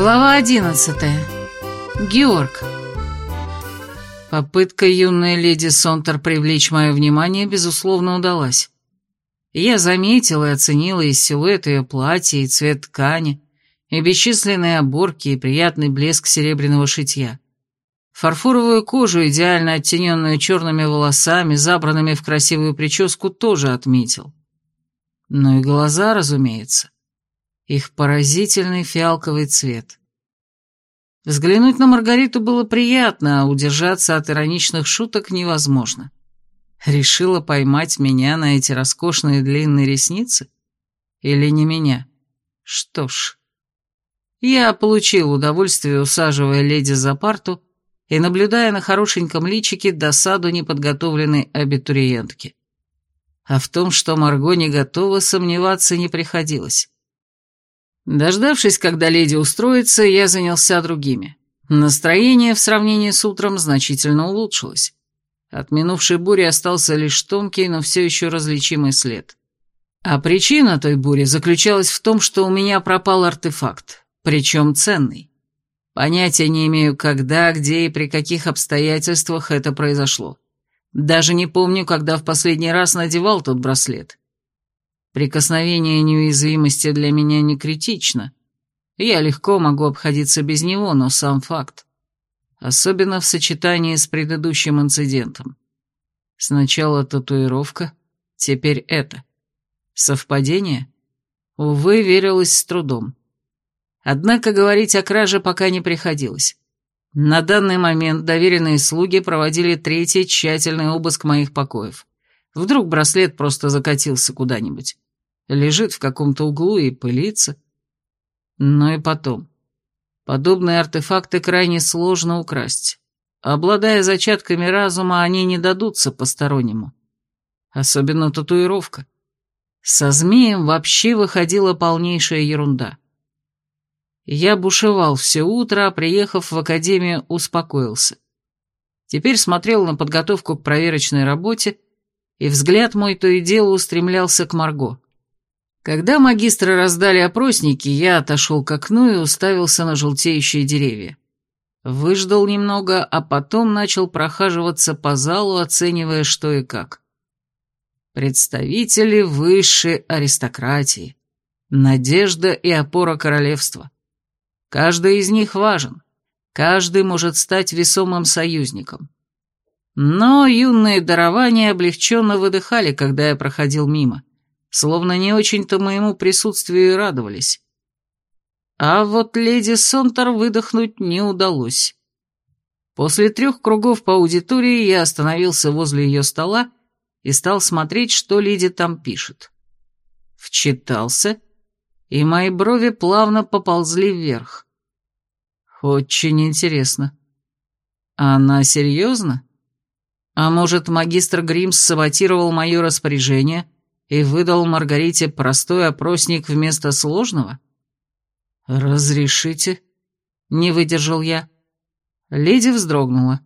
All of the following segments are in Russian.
Глава одиннадцатая. Георг. Попытка юной леди Сонтер привлечь мое внимание, безусловно, удалась. Я заметила и оценила и силуэт ее платья, и цвет ткани, и бесчисленные оборки, и приятный блеск серебряного шитья. Фарфоровую кожу, идеально оттененную черными волосами, забранными в красивую прическу, тоже отметил. Ну и глаза, разумеется. Их поразительный фиалковый цвет. Взглянуть на Маргариту было приятно, а удержаться от ироничных шуток невозможно. Решила поймать меня на эти роскошные длинные ресницы? Или не меня? Что ж... Я получил удовольствие, усаживая леди за парту и наблюдая на хорошеньком личике досаду неподготовленной абитуриентки. А в том, что Марго не готова, сомневаться не приходилось. Дождавшись, когда леди устроится, я занялся другими. Настроение в сравнении с утром значительно улучшилось. От минувшей бури остался лишь тонкий, но все еще различимый след. А причина той бури заключалась в том, что у меня пропал артефакт причем ценный. Понятия не имею, когда, где и при каких обстоятельствах это произошло. Даже не помню, когда в последний раз надевал тот браслет. Прикосновение неуязвимости для меня не критично. Я легко могу обходиться без него, но сам факт. Особенно в сочетании с предыдущим инцидентом. Сначала татуировка, теперь это. Совпадение? Увы, верилось с трудом. Однако говорить о краже пока не приходилось. На данный момент доверенные слуги проводили третий тщательный обыск моих покоев. Вдруг браслет просто закатился куда-нибудь. Лежит в каком-то углу и пылится. Но и потом. Подобные артефакты крайне сложно украсть. Обладая зачатками разума, они не дадутся постороннему. Особенно татуировка. Со змеем вообще выходила полнейшая ерунда. Я бушевал все утро, а приехав в академию, успокоился. Теперь смотрел на подготовку к проверочной работе, и взгляд мой то и дело устремлялся к Марго. Когда магистры раздали опросники, я отошел к окну и уставился на желтеющие деревья. Выждал немного, а потом начал прохаживаться по залу, оценивая что и как. Представители высшей аристократии. Надежда и опора королевства. Каждый из них важен. Каждый может стать весомым союзником. Но юные дарования облегченно выдыхали, когда я проходил мимо, словно не очень-то моему присутствию радовались. А вот леди Сонтер выдохнуть не удалось. После трех кругов по аудитории я остановился возле ее стола и стал смотреть, что леди там пишет. Вчитался и мои брови плавно поползли вверх. Очень интересно. Она серьезно? А может, магистр Гримс саботировал мое распоряжение и выдал Маргарите простой опросник вместо сложного? «Разрешите?» — не выдержал я. Леди вздрогнула.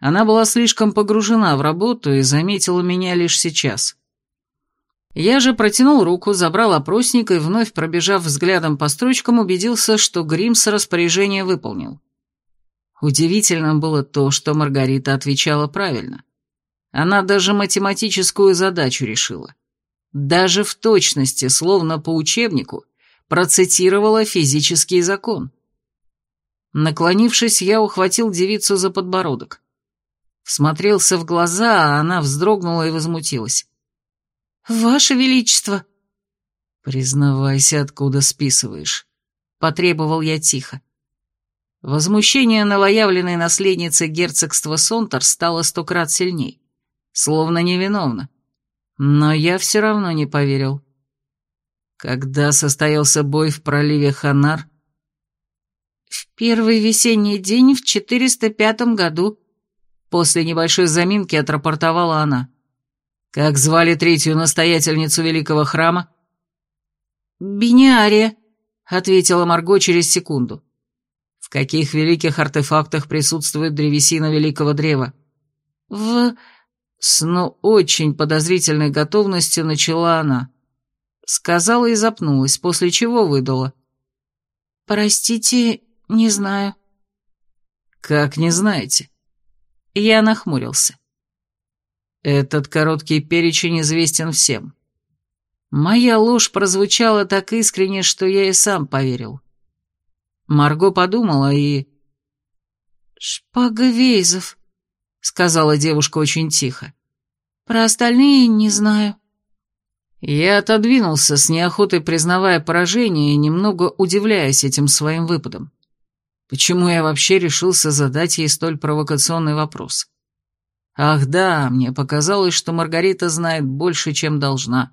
Она была слишком погружена в работу и заметила меня лишь сейчас. Я же протянул руку, забрал опросник и, вновь пробежав взглядом по строчкам, убедился, что Гримс распоряжение выполнил. Удивительно было то, что Маргарита отвечала правильно. Она даже математическую задачу решила. Даже в точности, словно по учебнику, процитировала физический закон. Наклонившись, я ухватил девицу за подбородок. Всмотрелся в глаза, а она вздрогнула и возмутилась. «Ваше Величество!» «Признавайся, откуда списываешь», — потребовал я тихо. Возмущение новоявленной наследницы герцогства Сонтер стало сто крат сильней, словно невиновна. Но я все равно не поверил. Когда состоялся бой в проливе Ханар? В первый весенний день в 405 году. После небольшой заминки отрапортовала она. «Как звали третью настоятельницу великого храма?» «Бениария», — ответила Марго через секунду. «В каких великих артефактах присутствует древесина великого древа?» «В...» С ну очень подозрительной готовностью начала она. Сказала и запнулась, после чего выдала. «Простите, не знаю». «Как не знаете?» Я нахмурился. «Этот короткий перечень известен всем. Моя ложь прозвучала так искренне, что я и сам поверил. Марго подумала и... «Шпага Вейзов», — сказала девушка очень тихо. «Про остальные не знаю». Я отодвинулся с неохотой, признавая поражение и немного удивляясь этим своим выпадом. Почему я вообще решился задать ей столь провокационный вопрос? Ах да, мне показалось, что Маргарита знает больше, чем должна,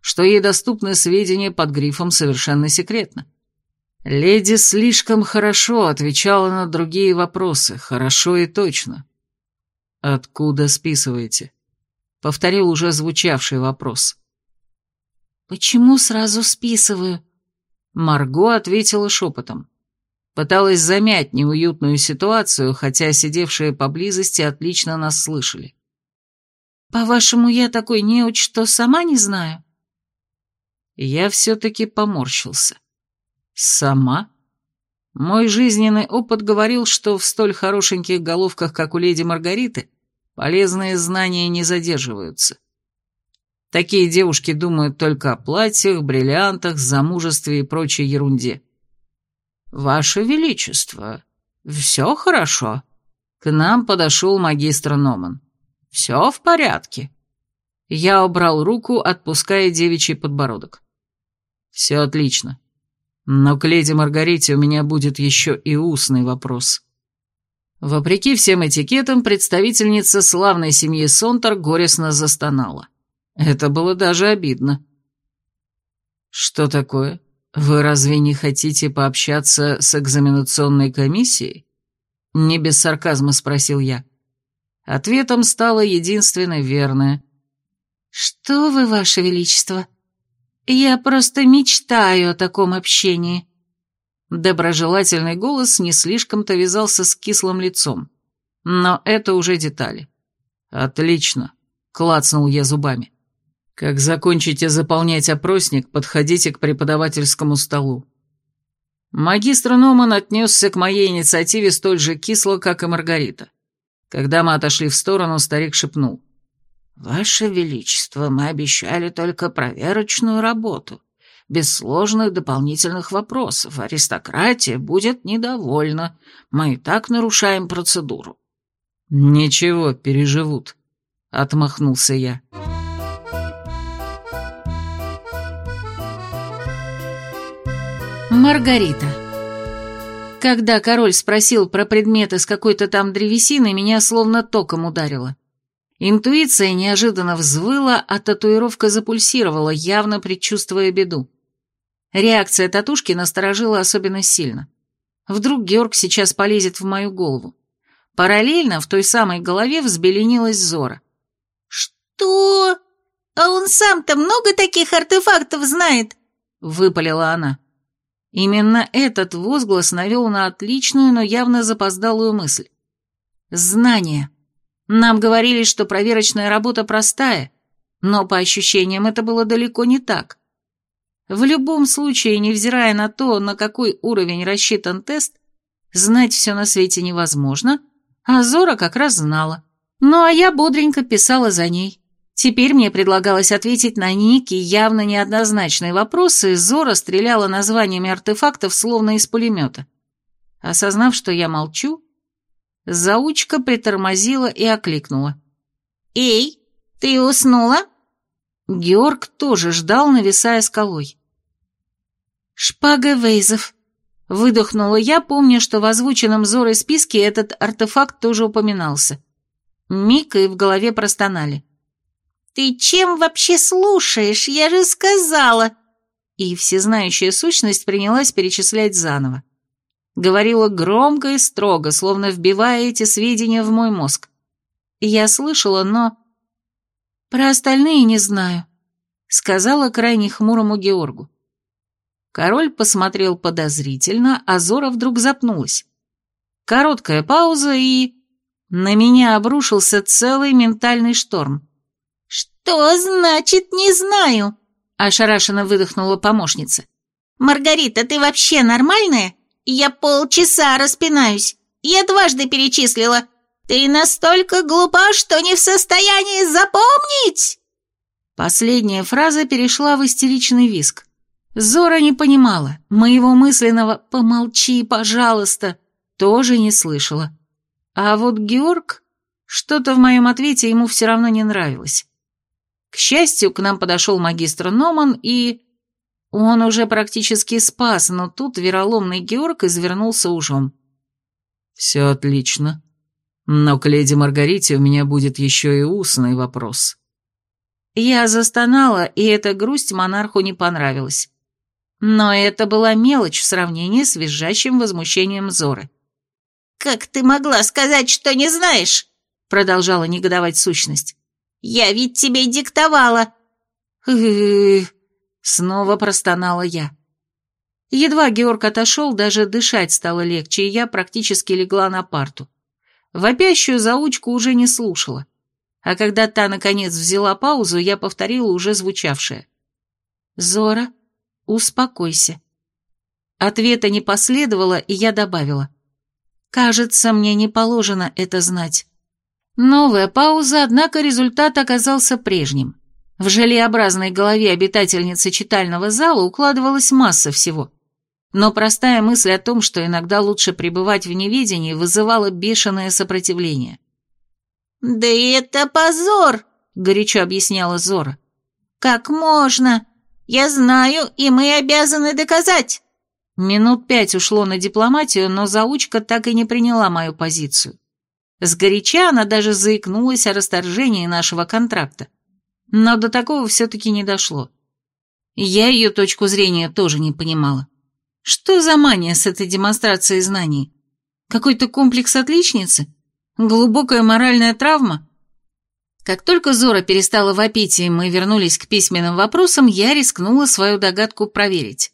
что ей доступны сведения под грифом «совершенно секретно». Леди слишком хорошо отвечала на другие вопросы, хорошо и точно. «Откуда списываете?» — повторил уже звучавший вопрос. «Почему сразу списываю?» Марго ответила шепотом. Пыталась замять неуютную ситуацию, хотя сидевшие поблизости отлично нас слышали. «По-вашему, я такой неуч, что сама не знаю?» Я все-таки поморщился. Сама? Мой жизненный опыт говорил, что в столь хорошеньких головках, как у леди Маргариты, полезные знания не задерживаются. Такие девушки думают только о платьях, бриллиантах, замужестве и прочей ерунде. «Ваше Величество, все хорошо?» К нам подошел магистр Номан. «Все в порядке». Я убрал руку, отпуская девичий подбородок. «Все отлично. Но к леди Маргарите у меня будет еще и устный вопрос. Вопреки всем этикетам, представительница славной семьи Сонтер горестно застонала. Это было даже обидно. «Что такое? Вы разве не хотите пообщаться с экзаменационной комиссией?» Не без сарказма спросил я. Ответом стало единственное верное. «Что вы, ваше величество?» Я просто мечтаю о таком общении». Доброжелательный голос не слишком-то вязался с кислым лицом. Но это уже детали. «Отлично», — клацнул я зубами. «Как закончите заполнять опросник, подходите к преподавательскому столу». Магистр Номан отнесся к моей инициативе столь же кисло, как и Маргарита. Когда мы отошли в сторону, старик шепнул. «Ваше Величество, мы обещали только проверочную работу, без сложных дополнительных вопросов. Аристократия будет недовольна. Мы и так нарушаем процедуру». «Ничего, переживут», — отмахнулся я. Маргарита. Когда король спросил про предметы с какой-то там древесины, меня словно током ударило. Интуиция неожиданно взвыла, а татуировка запульсировала, явно предчувствуя беду. Реакция татушки насторожила особенно сильно. Вдруг Георг сейчас полезет в мою голову. Параллельно в той самой голове взбеленилась Зора. «Что? А он сам-то много таких артефактов знает?» — выпалила она. Именно этот возглас навел на отличную, но явно запоздалую мысль. «Знание». Нам говорили, что проверочная работа простая, но по ощущениям это было далеко не так. В любом случае, невзирая на то, на какой уровень рассчитан тест, знать все на свете невозможно, а Зора как раз знала. Ну а я бодренько писала за ней. Теперь мне предлагалось ответить на некие явно неоднозначные вопросы, и Зора стреляла названиями артефактов словно из пулемета. Осознав, что я молчу, Заучка притормозила и окликнула. «Эй, ты уснула?» Георг тоже ждал, нависая скалой. «Шпага Вейзов», — выдохнула я, помня, что в озвученном Зорой списке этот артефакт тоже упоминался. Мика и в голове простонали. «Ты чем вообще слушаешь? Я же сказала!» И всезнающая сущность принялась перечислять заново. Говорила громко и строго, словно вбивая эти сведения в мой мозг. Я слышала, но... Про остальные не знаю, сказала крайне хмурому Георгу. Король посмотрел подозрительно, а Зора вдруг запнулась. Короткая пауза, и... На меня обрушился целый ментальный шторм. «Что значит «не знаю»?» Ошарашенно выдохнула помощница. «Маргарита, ты вообще нормальная? Я полчаса распинаюсь. Я дважды перечислила. Ты настолько глупа, что не в состоянии запомнить!» Последняя фраза перешла в истеричный виск. Зора не понимала, моего мысленного «помолчи, пожалуйста» тоже не слышала. А вот Георг, что-то в моем ответе ему все равно не нравилось. К счастью, к нам подошел магистр Номан и... Он уже практически спас, но тут вероломный Георг извернулся ужом. «Все отлично. Но к леди Маргарите у меня будет еще и устный вопрос». Я застонала, и эта грусть монарху не понравилась. Но это была мелочь в сравнении с визжащим возмущением Зоры. «Как ты могла сказать, что не знаешь?» Продолжала негодовать сущность. «Я ведь тебе диктовала». Снова простонала я. Едва Георг отошел, даже дышать стало легче, и я практически легла на парту. Вопящую заучку уже не слушала. А когда та, наконец, взяла паузу, я повторила уже звучавшее. «Зора, успокойся». Ответа не последовало, и я добавила. «Кажется, мне не положено это знать». Новая пауза, однако результат оказался прежним. В желеобразной голове обитательницы читального зала укладывалась масса всего. Но простая мысль о том, что иногда лучше пребывать в неведении, вызывала бешеное сопротивление. «Да это позор!» — горячо объясняла Зора. «Как можно? Я знаю, и мы обязаны доказать!» Минут пять ушло на дипломатию, но заучка так и не приняла мою позицию. Сгоряча она даже заикнулась о расторжении нашего контракта. Но до такого все-таки не дошло. Я ее точку зрения тоже не понимала. Что за мания с этой демонстрацией знаний? Какой-то комплекс отличницы? Глубокая моральная травма? Как только Зора перестала вопить, и мы вернулись к письменным вопросам, я рискнула свою догадку проверить.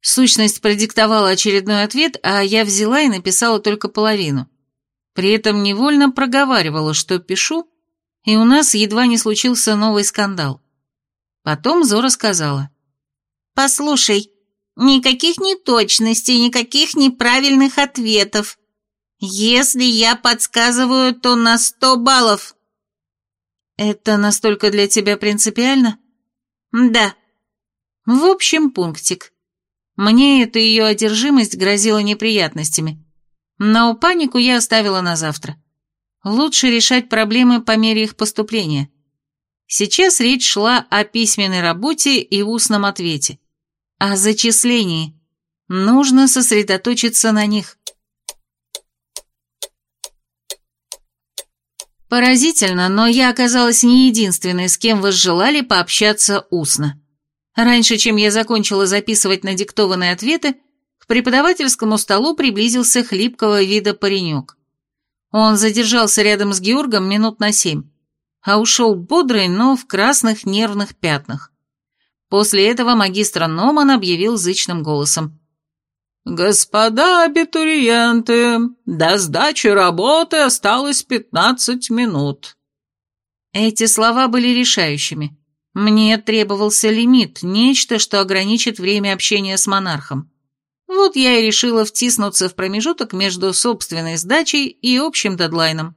Сущность продиктовала очередной ответ, а я взяла и написала только половину. При этом невольно проговаривала, что пишу, и у нас едва не случился новый скандал. Потом Зора сказала. «Послушай, никаких неточностей, никаких неправильных ответов. Если я подсказываю, то на сто баллов». «Это настолько для тебя принципиально?» «Да». «В общем, пунктик. Мне эта ее одержимость грозила неприятностями, но панику я оставила на завтра. Лучше решать проблемы по мере их поступления. Сейчас речь шла о письменной работе и устном ответе. О зачислении. Нужно сосредоточиться на них. Поразительно, но я оказалась не единственной, с кем возжелали пообщаться устно. Раньше, чем я закончила записывать надиктованные ответы, к преподавательскому столу приблизился хлипкого вида паренек. Он задержался рядом с Георгом минут на семь, а ушел бодрый, но в красных нервных пятнах. После этого магистр Номан объявил зычным голосом. «Господа абитуриенты, до сдачи работы осталось пятнадцать минут». Эти слова были решающими. Мне требовался лимит, нечто, что ограничит время общения с монархом. Вот я и решила втиснуться в промежуток между собственной сдачей и общим дедлайном.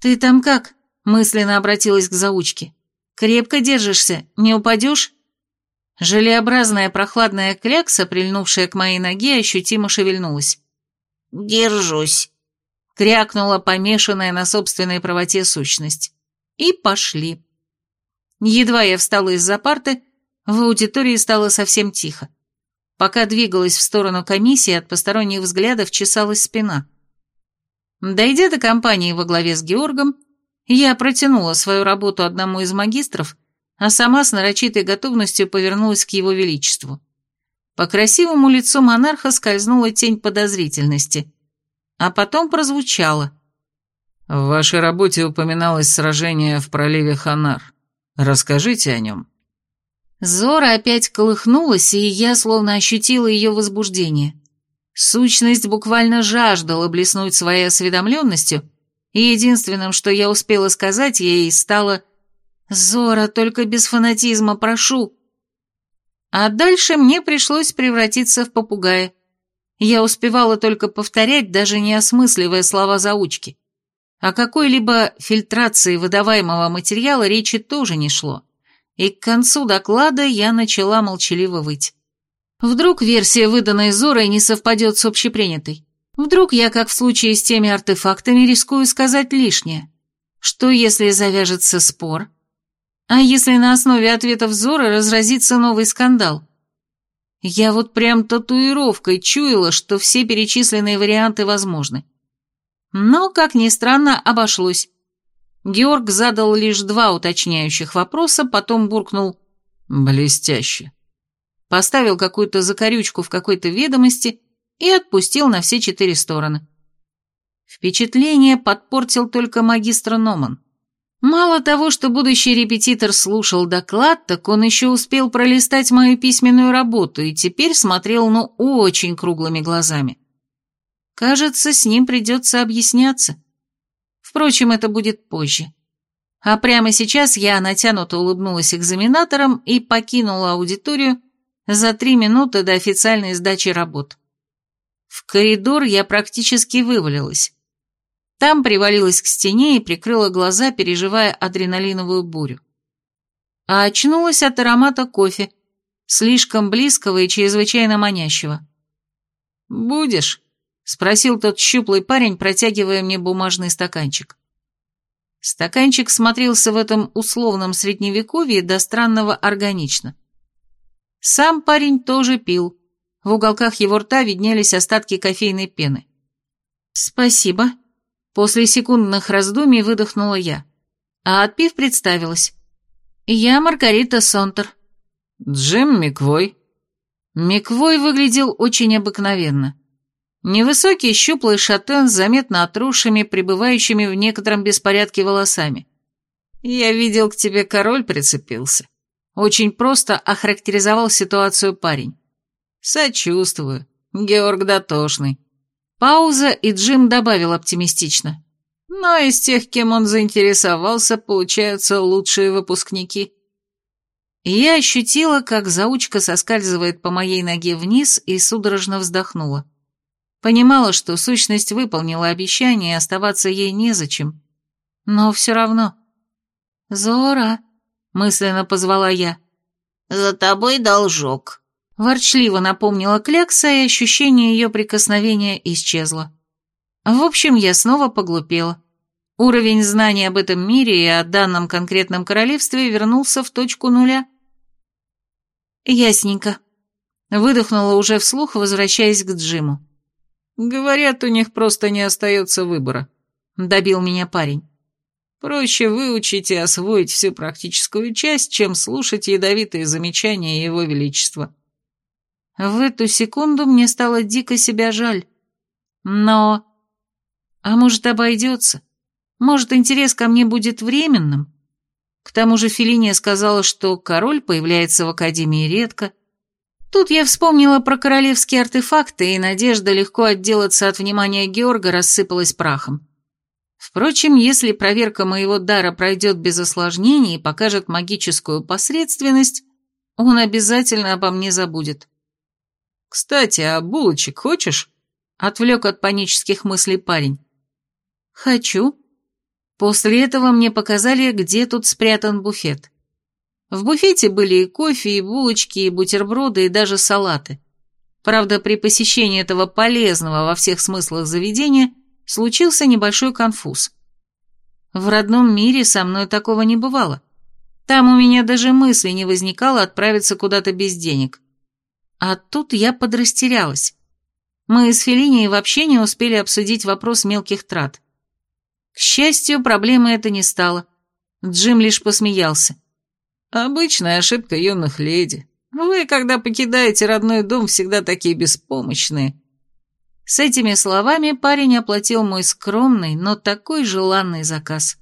«Ты там как?» – мысленно обратилась к заучке. «Крепко держишься, не упадешь?» Желеобразная прохладная клякса, прильнувшая к моей ноге, ощутимо шевельнулась. «Держусь», — крякнула помешанная на собственной правоте сущность. И пошли. Едва я встала из-за парты, в аудитории стало совсем тихо. Пока двигалась в сторону комиссии, от посторонних взглядов чесалась спина. Дойдя до компании во главе с Георгом, я протянула свою работу одному из магистров, а сама с нарочитой готовностью повернулась к его величеству. По красивому лицу монарха скользнула тень подозрительности, а потом прозвучало. «В вашей работе упоминалось сражение в проливе Ханар. Расскажите о нем». Зора опять колыхнулась, и я словно ощутила ее возбуждение. Сущность буквально жаждала блеснуть своей осведомленностью, и единственным, что я успела сказать ей, стало «Зора, только без фанатизма, прошу!» А дальше мне пришлось превратиться в попугая. Я успевала только повторять, даже не осмысливая слова заучки. О какой-либо фильтрации выдаваемого материала речи тоже не шло. И к концу доклада я начала молчаливо выть. Вдруг версия, выданной Зорой, не совпадет с общепринятой. Вдруг я, как в случае с теми артефактами, рискую сказать лишнее. Что, если завяжется спор? А если на основе ответов Зоры разразится новый скандал? Я вот прям татуировкой чуяла, что все перечисленные варианты возможны. Но, как ни странно, обошлось. Георг задал лишь два уточняющих вопроса, потом буркнул «Блестяще». Поставил какую-то закорючку в какой-то ведомости и отпустил на все четыре стороны. Впечатление подпортил только магистр Номан. Мало того, что будущий репетитор слушал доклад, так он еще успел пролистать мою письменную работу и теперь смотрел, ну, очень круглыми глазами. Кажется, с ним придется объясняться. Впрочем, это будет позже. А прямо сейчас я натянуто улыбнулась экзаменаторам и покинула аудиторию за три минуты до официальной сдачи работ. В коридор я практически вывалилась. Там привалилась к стене и прикрыла глаза, переживая адреналиновую бурю. А очнулась от аромата кофе, слишком близкого и чрезвычайно манящего. «Будешь?» Спросил тот щуплый парень, протягивая мне бумажный стаканчик. Стаканчик смотрелся в этом условном средневековье до странного органично. Сам парень тоже пил. В уголках его рта виднелись остатки кофейной пены. «Спасибо». После секундных раздумий выдохнула я. А отпив представилась. «Я Маргарита Сонтер». «Джим Миквой». Миквой выглядел очень обыкновенно. Невысокий, щуплый шатен с заметно отросшими, пребывающими в некотором беспорядке волосами. «Я видел, к тебе король прицепился». Очень просто охарактеризовал ситуацию парень. «Сочувствую. Георг дотошный». Пауза, и Джим добавил оптимистично. «Но из тех, кем он заинтересовался, получаются лучшие выпускники». Я ощутила, как заучка соскальзывает по моей ноге вниз и судорожно вздохнула. Понимала, что сущность выполнила обещание, и оставаться ей незачем. Но все равно. «Зора», — мысленно позвала я. «За тобой должок», — ворчливо напомнила Клякса, и ощущение ее прикосновения исчезло. В общем, я снова поглупела. Уровень знаний об этом мире и о данном конкретном королевстве вернулся в точку нуля. «Ясненько», — выдохнула уже вслух, возвращаясь к Джиму. Говорят, у них просто не остается выбора. Добил меня парень. Проще выучить и освоить всю практическую часть, чем слушать ядовитые замечания Его Величества. В эту секунду мне стало дико себя жаль. Но... А может, обойдется? Может, интерес ко мне будет временным? К тому же Фелиния сказала, что король появляется в Академии редко, Тут я вспомнила про королевские артефакты, и надежда легко отделаться от внимания Георга рассыпалась прахом. Впрочем, если проверка моего дара пройдет без осложнений и покажет магическую посредственность, он обязательно обо мне забудет. «Кстати, а булочек хочешь?» — отвлек от панических мыслей парень. «Хочу». После этого мне показали, где тут спрятан буфет. В буфете были и кофе, и булочки, и бутерброды, и даже салаты. Правда, при посещении этого полезного во всех смыслах заведения случился небольшой конфуз. В родном мире со мной такого не бывало. Там у меня даже мысли не возникало отправиться куда-то без денег. А тут я подрастерялась. Мы с Феллинией вообще не успели обсудить вопрос мелких трат. К счастью, проблемы это не стало. Джим лишь посмеялся. Обычная ошибка юных леди. Вы, когда покидаете родной дом, всегда такие беспомощные. С этими словами парень оплатил мой скромный, но такой желанный заказ.